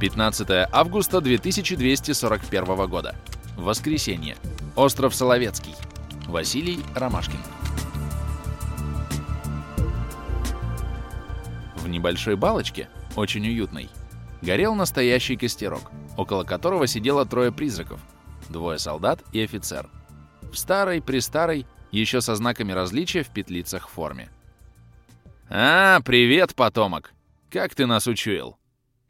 15 августа 2241 года. Воскресенье. Остров Соловецкий. Василий Ромашкин. В небольшой балочке, очень уютной, горел настоящий костерок, около которого сидело трое призраков, двое солдат и офицер. В старой, престарой, еще со знаками различия в петлицах форме. «А, привет, потомок! Как ты нас учуял?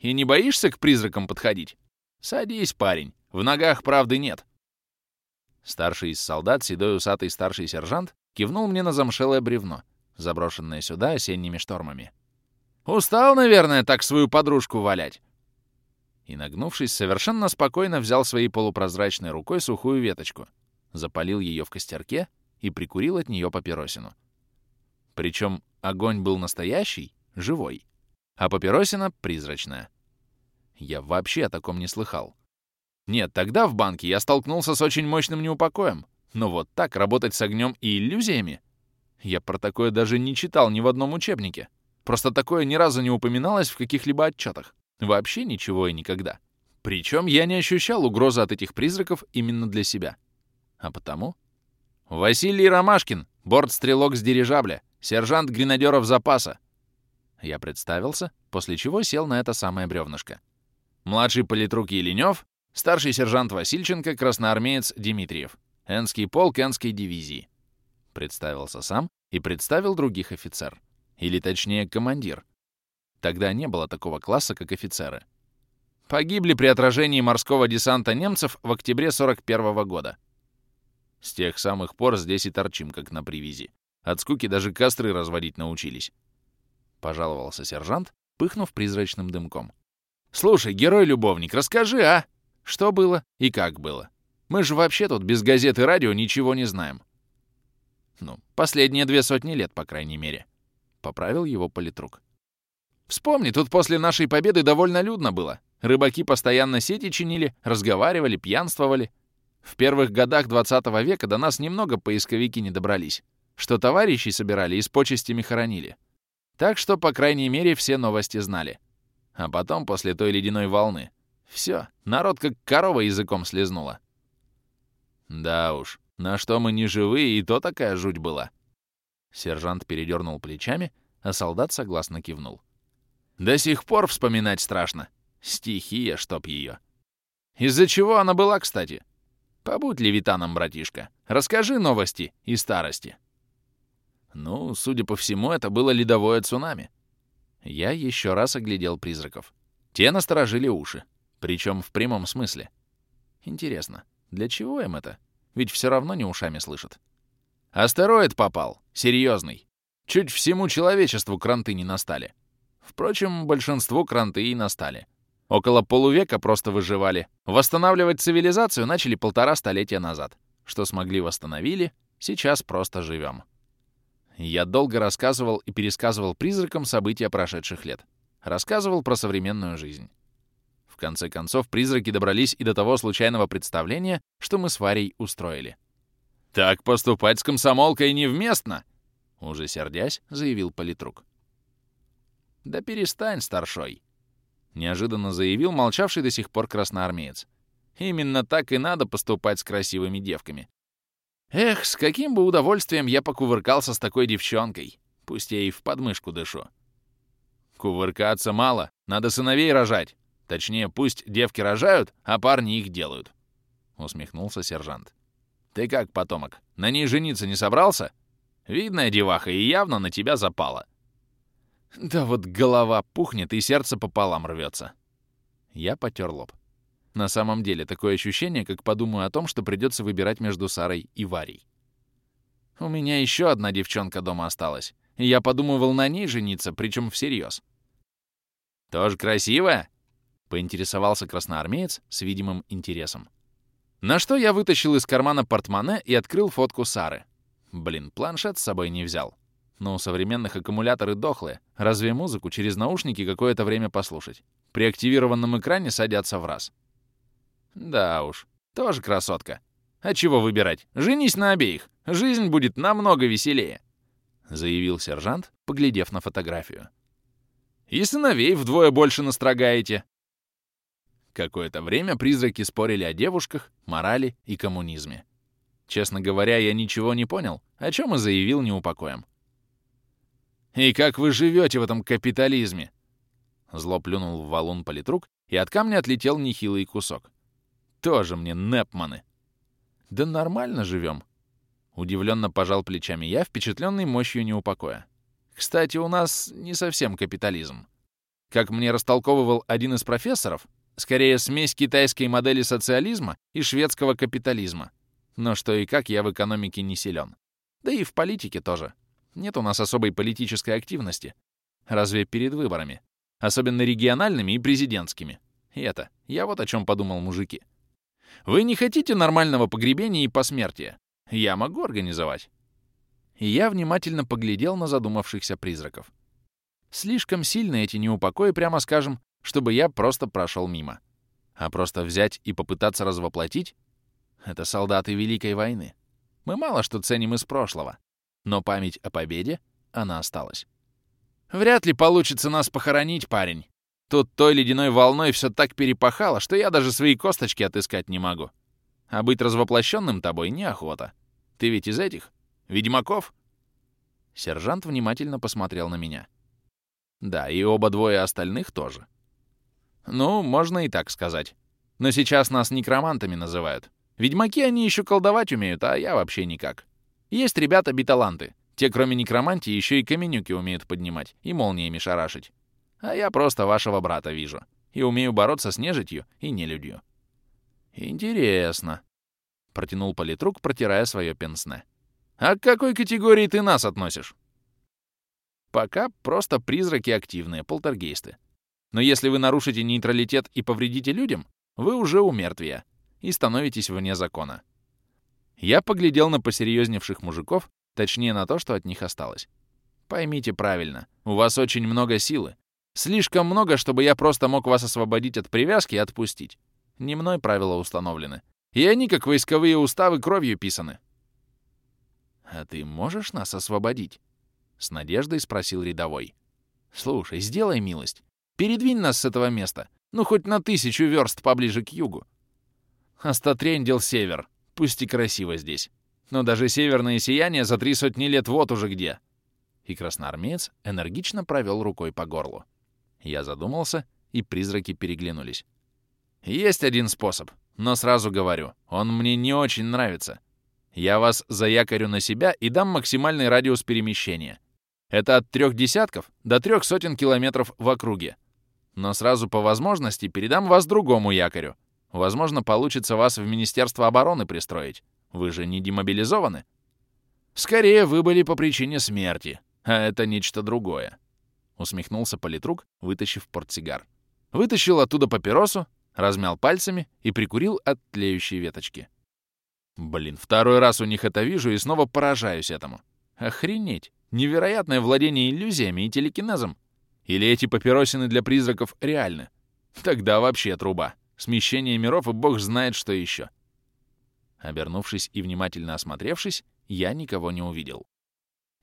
И не боишься к призракам подходить? Садись, парень, в ногах правды нет». Старший из солдат, седой усатый старший сержант, кивнул мне на замшелое бревно, заброшенное сюда осенними штормами. «Устал, наверное, так свою подружку валять?» И, нагнувшись, совершенно спокойно взял своей полупрозрачной рукой сухую веточку, запалил ее в костерке и прикурил от нее папиросину. Причем огонь был настоящий, живой, а папиросина — призрачная. Я вообще о таком не слыхал. Нет, тогда в банке я столкнулся с очень мощным неупокоем. Но вот так работать с огнем и иллюзиями? Я про такое даже не читал ни в одном учебнике. Просто такое ни разу не упоминалось в каких-либо отчетах. Вообще ничего и никогда. Причем я не ощущал угрозы от этих призраков именно для себя. А потому... «Василий Ромашкин, бортстрелок с дирижабля, сержант гренадеров запаса». Я представился, после чего сел на это самое бревнышко. Младший политрук Еленёв Старший сержант Васильченко, красноармеец Дмитриев. Энский полк Энской дивизии. Представился сам и представил других офицер. Или точнее, командир. Тогда не было такого класса, как офицеры. Погибли при отражении морского десанта немцев в октябре 41 -го года. С тех самых пор здесь и торчим, как на привязи. От скуки даже костры разводить научились. Пожаловался сержант, пыхнув призрачным дымком. «Слушай, герой-любовник, расскажи, а?» Что было и как было. Мы же вообще тут без газет и радио ничего не знаем. Ну, последние две сотни лет, по крайней мере. Поправил его политрук. Вспомни, тут после нашей победы довольно людно было. Рыбаки постоянно сети чинили, разговаривали, пьянствовали. В первых годах 20 века до нас немного поисковики не добрались, что товарищей собирали и с почестями хоронили. Так что, по крайней мере, все новости знали. А потом, после той ледяной волны, все, народ как корова языком слезнула. Да уж, на что мы не живые, и то такая жуть была. Сержант передернул плечами, а солдат согласно кивнул. До сих пор вспоминать страшно. Стихия, чтоб ее. Из-за чего она была, кстати? Побудь левитаном, братишка. Расскажи новости и старости. Ну, судя по всему, это было ледовое цунами. Я еще раз оглядел призраков. Те насторожили уши. Причем в прямом смысле. Интересно, для чего им это? Ведь все равно не ушами слышат. Астероид попал. Серьезный. Чуть всему человечеству кранты не настали. Впрочем, большинству кранты и настали. Около полувека просто выживали. Восстанавливать цивилизацию начали полтора столетия назад. Что смогли восстановили, сейчас просто живем. Я долго рассказывал и пересказывал призракам события прошедших лет. Рассказывал про современную жизнь конце концов, призраки добрались и до того случайного представления, что мы с Варей устроили. «Так поступать с комсомолкой невместно!» Уже сердясь, заявил политрук. «Да перестань, старшой!» Неожиданно заявил молчавший до сих пор красноармеец. «Именно так и надо поступать с красивыми девками. Эх, с каким бы удовольствием я покувыркался с такой девчонкой. Пусть я и в подмышку дышу. Кувыркаться мало, надо сыновей рожать. Точнее, пусть девки рожают, а парни их делают. Усмехнулся сержант. Ты как, потомок, на ней жениться не собрался? Видная деваха и явно на тебя запала. Да вот голова пухнет и сердце пополам рвется. Я потер лоб. На самом деле, такое ощущение, как подумаю о том, что придется выбирать между Сарой и Варей. У меня еще одна девчонка дома осталась, и я подумывал на ней жениться, причем всерьез. «Тоже красивая?» Поинтересовался красноармеец с видимым интересом. На что я вытащил из кармана портмоне и открыл фотку Сары. Блин, планшет с собой не взял. Но у современных аккумуляторы дохлые. Разве музыку через наушники какое-то время послушать? При активированном экране садятся в раз. Да уж, тоже красотка. А чего выбирать? Женись на обеих. Жизнь будет намного веселее. Заявил сержант, поглядев на фотографию. И сыновей вдвое больше настрогаете. Какое-то время призраки спорили о девушках, морали и коммунизме. Честно говоря, я ничего не понял, о чем и заявил неупокоем. «И как вы живете в этом капитализме?» Зло плюнул в валун политрук, и от камня отлетел нехилый кусок. «Тоже мне непманы!» «Да нормально живем!» Удивленно пожал плечами я, впечатленный мощью неупокоя. «Кстати, у нас не совсем капитализм. Как мне растолковывал один из профессоров, скорее смесь китайской модели социализма и шведского капитализма. Но что и как, я в экономике не силен. Да и в политике тоже. Нет у нас особой политической активности. Разве перед выборами? Особенно региональными и президентскими. И это, я вот о чем подумал, мужики. Вы не хотите нормального погребения и посмертия? Я могу организовать. И я внимательно поглядел на задумавшихся призраков. Слишком сильно эти неупокои, прямо скажем, чтобы я просто прошел мимо. А просто взять и попытаться развоплотить — это солдаты Великой войны. Мы мало что ценим из прошлого, но память о победе, она осталась. Вряд ли получится нас похоронить, парень. Тут той ледяной волной все так перепахало, что я даже свои косточки отыскать не могу. А быть развоплощенным тобой неохота. Ты ведь из этих? Ведьмаков?» Сержант внимательно посмотрел на меня. Да, и оба двое остальных тоже. Ну, можно и так сказать. Но сейчас нас некромантами называют. Ведьмаки они еще колдовать умеют, а я вообще никак. Есть ребята-биталанты. Те, кроме некромантии, еще и каменюки умеют поднимать и молниями шарашить. А я просто вашего брата вижу. И умею бороться с нежитью и нелюдью. Интересно. Протянул политрук, протирая свое пенсне. А к какой категории ты нас относишь? Пока просто призраки активные, полтергейсты. Но если вы нарушите нейтралитет и повредите людям, вы уже у и становитесь вне закона. Я поглядел на посерьезневших мужиков, точнее на то, что от них осталось. Поймите правильно, у вас очень много силы. Слишком много, чтобы я просто мог вас освободить от привязки и отпустить. Не мной правила установлены. И они, как войсковые уставы, кровью писаны. «А ты можешь нас освободить?» — с надеждой спросил рядовой. «Слушай, сделай милость. Передвинь нас с этого места. Ну, хоть на тысячу верст поближе к югу. Остатрендил север. Пусть и красиво здесь. Но даже северное сияние за три сотни лет вот уже где. И красноармеец энергично провел рукой по горлу. Я задумался, и призраки переглянулись. Есть один способ, но сразу говорю, он мне не очень нравится. Я вас заякорю на себя и дам максимальный радиус перемещения. Это от трех десятков до трех сотен километров в округе. Но сразу по возможности передам вас другому якорю. Возможно, получится вас в Министерство обороны пристроить. Вы же не демобилизованы? Скорее, вы были по причине смерти, а это нечто другое. Усмехнулся политрук, вытащив портсигар. Вытащил оттуда папиросу, размял пальцами и прикурил от тлеющей веточки. Блин, второй раз у них это вижу и снова поражаюсь этому. Охренеть! Невероятное владение иллюзиями и телекинезом. Или эти папиросины для призраков реальны? Тогда вообще труба. Смещение миров и бог знает, что еще. Обернувшись и внимательно осмотревшись, я никого не увидел.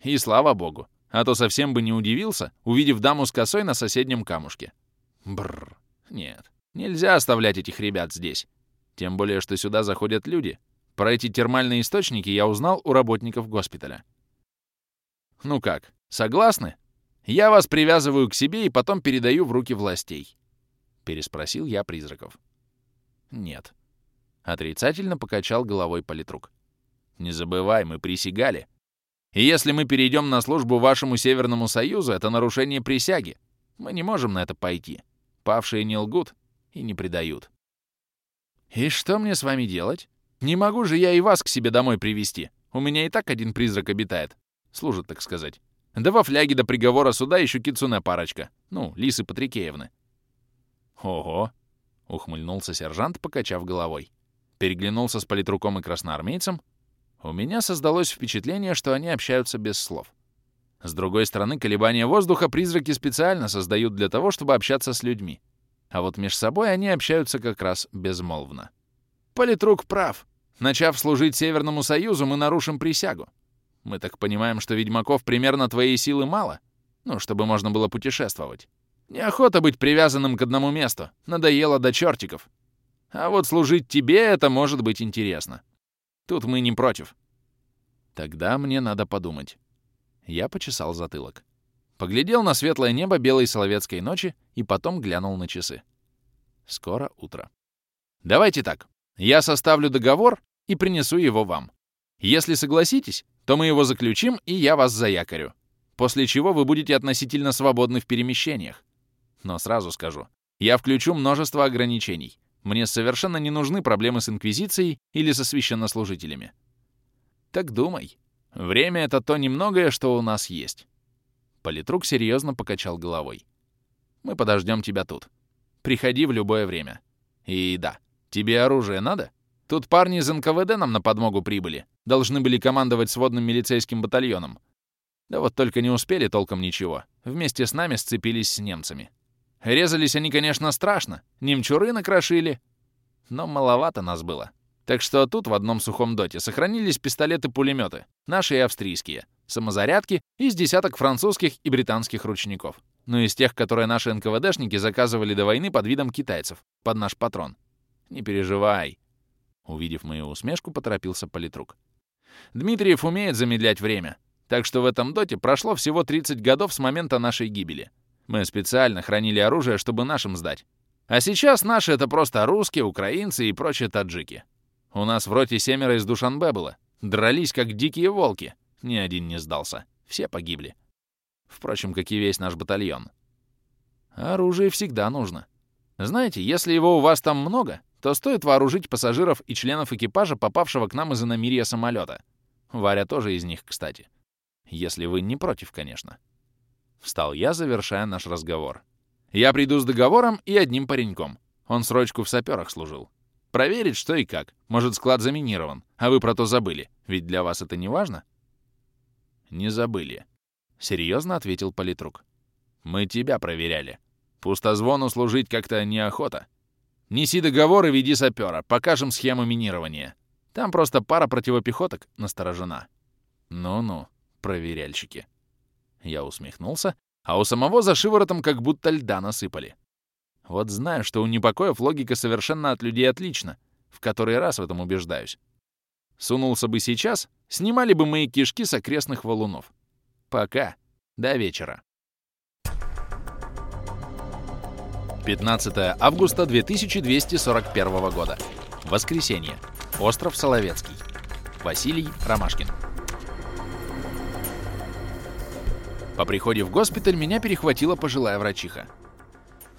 И слава богу, а то совсем бы не удивился, увидев даму с косой на соседнем камушке. Бррр. Нет, нельзя оставлять этих ребят здесь. Тем более, что сюда заходят люди. Про эти термальные источники я узнал у работников госпиталя. Ну как, согласны? Я вас привязываю к себе и потом передаю в руки властей. Переспросил я призраков. Нет. Отрицательно покачал головой политрук. Не забывай, мы присягали. И если мы перейдем на службу вашему Северному Союзу, это нарушение присяги. Мы не можем на это пойти. Павшие не лгут и не предают. И что мне с вами делать? Не могу же я и вас к себе домой привести. У меня и так один призрак обитает. Служит, так сказать. Да во фляге до приговора суда еще кицуне парочка. Ну, Лисы Патрикеевны. Ого! Ухмыльнулся сержант, покачав головой. Переглянулся с политруком и красноармейцем. У меня создалось впечатление, что они общаются без слов. С другой стороны, колебания воздуха призраки специально создают для того, чтобы общаться с людьми. А вот между собой они общаются как раз безмолвно. Политрук прав. Начав служить Северному Союзу, мы нарушим присягу. Мы так понимаем, что ведьмаков примерно твоей силы мало? Ну, чтобы можно было путешествовать. Неохота быть привязанным к одному месту. Надоело до чертиков. А вот служить тебе это может быть интересно. Тут мы не против. Тогда мне надо подумать. Я почесал затылок. Поглядел на светлое небо белой соловецкой ночи и потом глянул на часы. Скоро утро. Давайте так. Я составлю договор и принесу его вам. Если согласитесь, то мы его заключим, и я вас заякорю. После чего вы будете относительно свободны в перемещениях. Но сразу скажу, я включу множество ограничений. Мне совершенно не нужны проблемы с Инквизицией или со священнослужителями. Так думай. Время — это то немногое, что у нас есть. Политрук серьезно покачал головой. Мы подождем тебя тут. Приходи в любое время. И да, тебе оружие надо? Тут парни из НКВД нам на подмогу прибыли. Должны были командовать сводным милицейским батальоном. Да вот только не успели толком ничего. Вместе с нами сцепились с немцами. Резались они, конечно, страшно, немчуры накрошили, но маловато нас было. Так что тут в одном сухом доте сохранились пистолеты-пулеметы, наши и австрийские, самозарядки и с десяток французских и британских ручников. Ну, из тех, которые наши НКВДшники заказывали до войны под видом китайцев, под наш патрон. Не переживай. Увидев мою усмешку, поторопился политрук. Дмитриев умеет замедлять время, так что в этом доте прошло всего 30 годов с момента нашей гибели. Мы специально хранили оружие, чтобы нашим сдать. А сейчас наши — это просто русские, украинцы и прочие таджики. У нас в роте семеро из Душанбе было. Дрались, как дикие волки. Ни один не сдался. Все погибли. Впрочем, как и весь наш батальон. Оружие всегда нужно. Знаете, если его у вас там много, то стоит вооружить пассажиров и членов экипажа, попавшего к нам из иномирья самолета. Варя тоже из них, кстати. Если вы не против, конечно. Встал я, завершая наш разговор. Я приду с договором и одним пареньком. Он срочку в саперах служил. Проверить, что и как. Может, склад заминирован, а вы про то забыли. Ведь для вас это не важно? Не забыли. Серьезно ответил политрук. Мы тебя проверяли. Пустозвону служить как-то неохота. Неси договор и веди сапера. Покажем схему минирования. Там просто пара противопехоток насторожена. Ну-ну, проверяльщики. Я усмехнулся, а у самого за шиворотом как будто льда насыпали. Вот знаю, что у непокоев логика совершенно от людей отлична, в который раз в этом убеждаюсь. Сунулся бы сейчас, снимали бы мои кишки с окрестных валунов. Пока. До вечера. 15 августа 2241 года. Воскресенье. Остров Соловецкий. Василий Ромашкин. По приходе в госпиталь меня перехватила пожилая врачиха.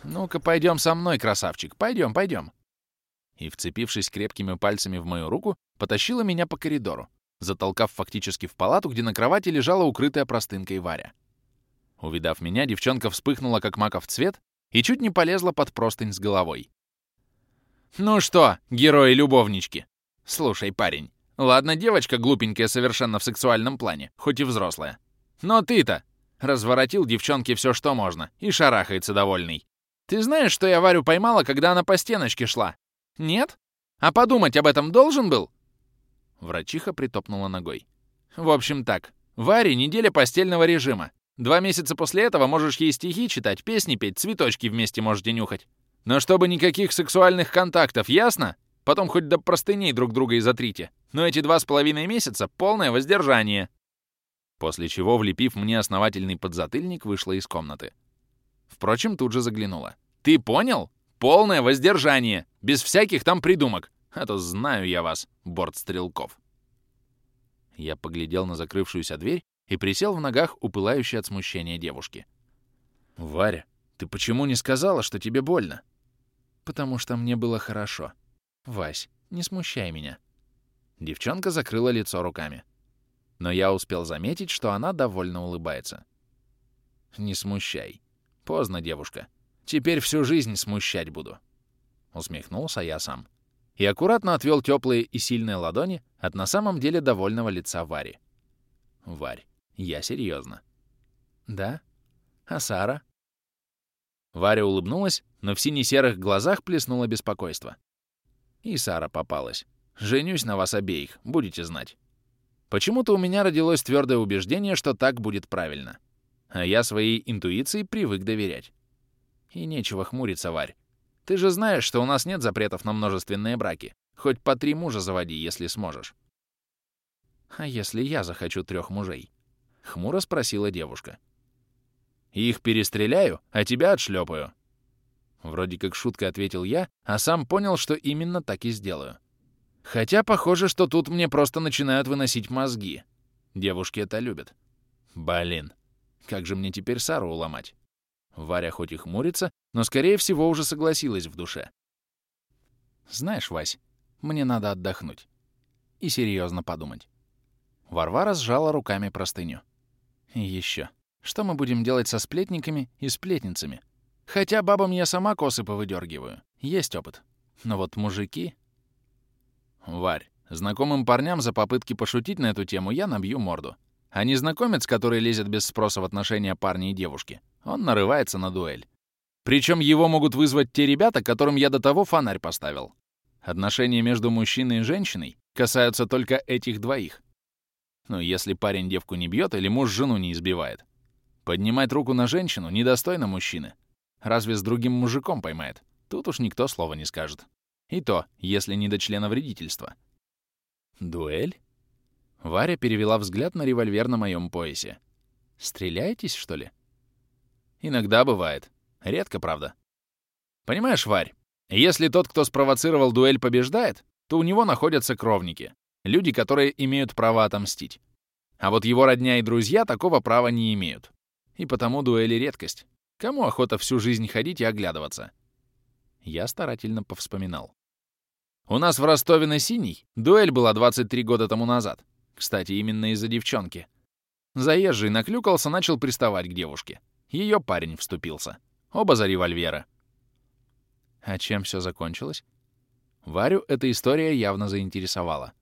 «Ну-ка, пойдем со мной, красавчик, пойдем, пойдем». И, вцепившись крепкими пальцами в мою руку, потащила меня по коридору, затолкав фактически в палату, где на кровати лежала укрытая простынкой Варя. Увидав меня, девчонка вспыхнула, как маков цвет, и чуть не полезла под простынь с головой. «Ну что, герои-любовнички? Слушай, парень, ладно, девочка глупенькая совершенно в сексуальном плане, хоть и взрослая. Но ты-то Разворотил девчонке все, что можно, и шарахается довольный. «Ты знаешь, что я Варю поймала, когда она по стеночке шла? Нет? А подумать об этом должен был?» Врачиха притопнула ногой. «В общем так, Варе неделя постельного режима. Два месяца после этого можешь ей стихи читать, песни петь, цветочки вместе можете нюхать. Но чтобы никаких сексуальных контактов, ясно? Потом хоть до простыней друг друга и затрите. Но эти два с половиной месяца — полное воздержание». После чего, влепив мне основательный подзатыльник, вышла из комнаты. Впрочем, тут же заглянула. «Ты понял? Полное воздержание! Без всяких там придумок! А то знаю я вас, борт стрелков!» Я поглядел на закрывшуюся дверь и присел в ногах у от смущения девушки. «Варя, ты почему не сказала, что тебе больно?» «Потому что мне было хорошо. Вась, не смущай меня». Девчонка закрыла лицо руками но я успел заметить, что она довольно улыбается. «Не смущай. Поздно, девушка. Теперь всю жизнь смущать буду». Усмехнулся я сам. И аккуратно отвел теплые и сильные ладони от на самом деле довольного лица Вари. «Варь, я серьезно». «Да? А Сара?» Варя улыбнулась, но в сине-серых глазах плеснуло беспокойство. «И Сара попалась. Женюсь на вас обеих, будете знать». Почему-то у меня родилось твердое убеждение, что так будет правильно. А я своей интуиции привык доверять. И нечего хмуриться, Варь. Ты же знаешь, что у нас нет запретов на множественные браки. Хоть по три мужа заводи, если сможешь. А если я захочу трех мужей? Хмуро спросила девушка. Их перестреляю, а тебя отшлепаю. Вроде как шутка ответил я, а сам понял, что именно так и сделаю. Хотя похоже, что тут мне просто начинают выносить мозги. Девушки это любят. Блин, как же мне теперь Сару уломать? Варя хоть и хмурится, но, скорее всего, уже согласилась в душе. Знаешь, Вась, мне надо отдохнуть. И серьезно подумать. Варвара сжала руками простыню. И еще. Что мы будем делать со сплетниками и сплетницами? Хотя бабам я сама косы повыдергиваю. Есть опыт. Но вот мужики... Варь, знакомым парням за попытки пошутить на эту тему я набью морду. А незнакомец, который лезет без спроса в отношения парня и девушки, он нарывается на дуэль. Причем его могут вызвать те ребята, которым я до того фонарь поставил. Отношения между мужчиной и женщиной касаются только этих двоих. Ну, если парень девку не бьет или муж жену не избивает. Поднимать руку на женщину недостойно мужчины. Разве с другим мужиком поймает? Тут уж никто слова не скажет. И то, если не до члена вредительства. Дуэль? Варя перевела взгляд на револьвер на моем поясе. «Стреляетесь, что ли?» «Иногда бывает. Редко, правда. Понимаешь, Варь, если тот, кто спровоцировал дуэль, побеждает, то у него находятся кровники, люди, которые имеют право отомстить. А вот его родня и друзья такого права не имеют. И потому дуэли — редкость. Кому охота всю жизнь ходить и оглядываться?» Я старательно повспоминал. У нас в Ростове на Синий дуэль была 23 года тому назад. Кстати, именно из-за девчонки. Заезжий наклюкался, начал приставать к девушке. Ее парень вступился. Оба за револьвера. А чем все закончилось? Варю эта история явно заинтересовала.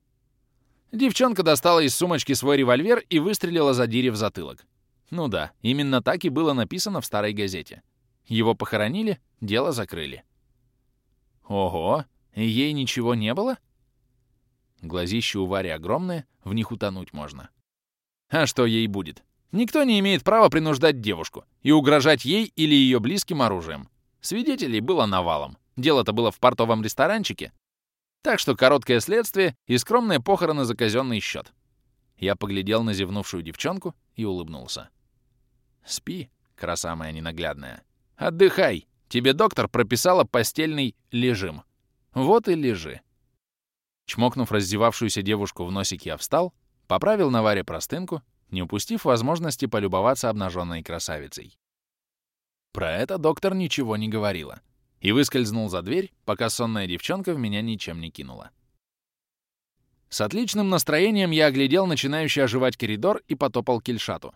Девчонка достала из сумочки свой револьвер и выстрелила за Дире в затылок. Ну да, именно так и было написано в старой газете. Его похоронили, дело закрыли. Ого, ей ничего не было? Глазища у Вари огромные, в них утонуть можно. А что ей будет? Никто не имеет права принуждать девушку и угрожать ей или ее близким оружием. Свидетелей было навалом. Дело-то было в портовом ресторанчике. Так что короткое следствие и скромные похороны за казенный счет. Я поглядел на зевнувшую девчонку и улыбнулся. «Спи, краса моя ненаглядная. Отдыхай. Тебе доктор прописала постельный лежим. Вот и лежи. Чмокнув раздевавшуюся девушку в носик, я встал, поправил на варе простынку, не упустив возможности полюбоваться обнаженной красавицей. Про это доктор ничего не говорила и выскользнул за дверь, пока сонная девчонка в меня ничем не кинула. С отличным настроением я оглядел начинающий оживать коридор и потопал к Ильшату.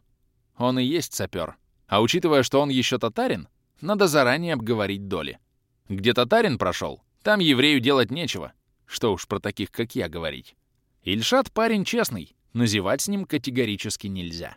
Он и есть сапер. А учитывая, что он еще татарин, надо заранее обговорить доли. Где татарин прошел, там еврею делать нечего, что уж про таких, как я, говорить. Ильшат парень честный, но зевать с ним категорически нельзя.